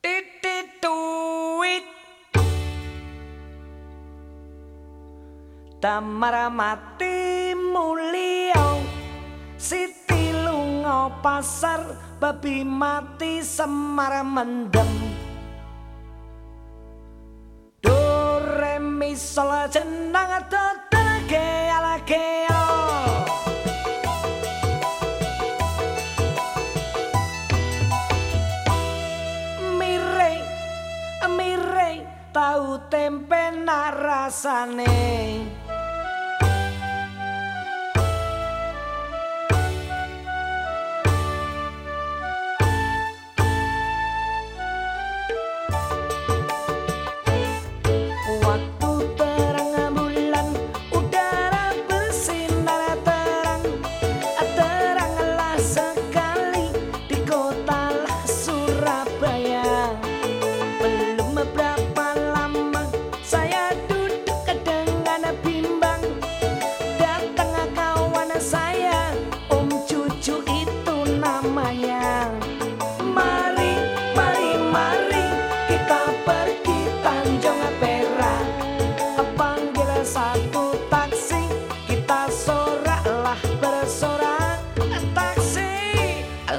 titituit Tamara mati mulia Siti lunga pasar babi mati semar mendem. Do re mi sol jenang rasane.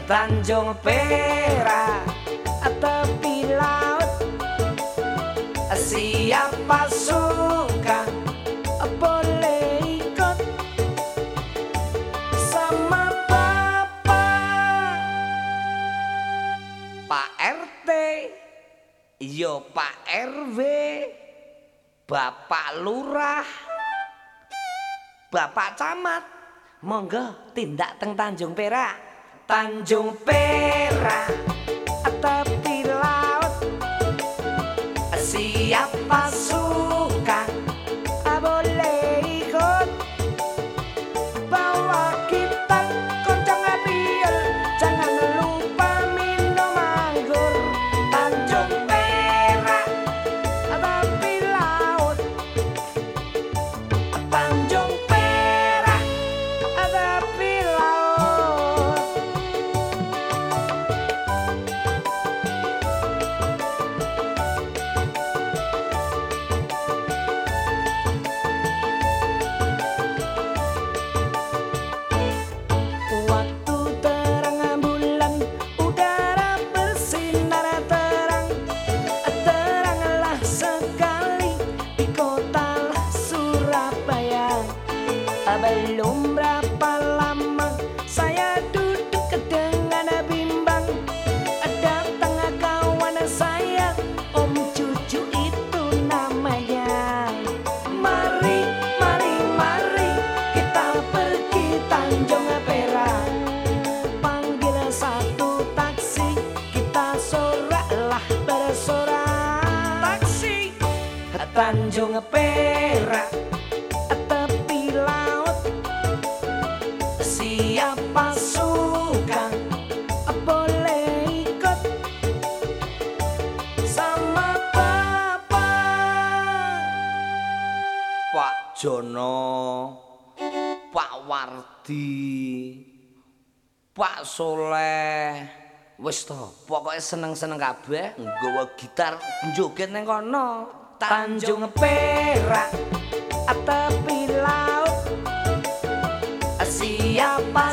Tanjung Perak tepi laut siapa suka boleh ikut. Sama bapak Pak RT yo Pak RW Bapak Lurah. Bapak Camat. Monggo tindak teng Tanjung Perak Tanjung Perak tepi laut. Siapa belum berapa lama saya duduk dengan bimbang. Datang kawan saya om cucu itu namanya. Mari mari mari kita pergi Tanjung Perak. Panggil satu taksi kita soraklah bersorak. Taksi. Tanjung Perak Jono Pak Wardi Pak Soleh. Wis to pokoke seneng-seneng kabeh nggawa gitar njoget ning kono. Tanjung Perak tepi laut siapa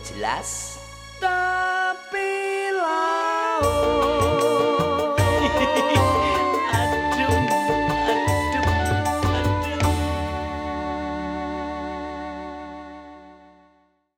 jelas. Tapi laut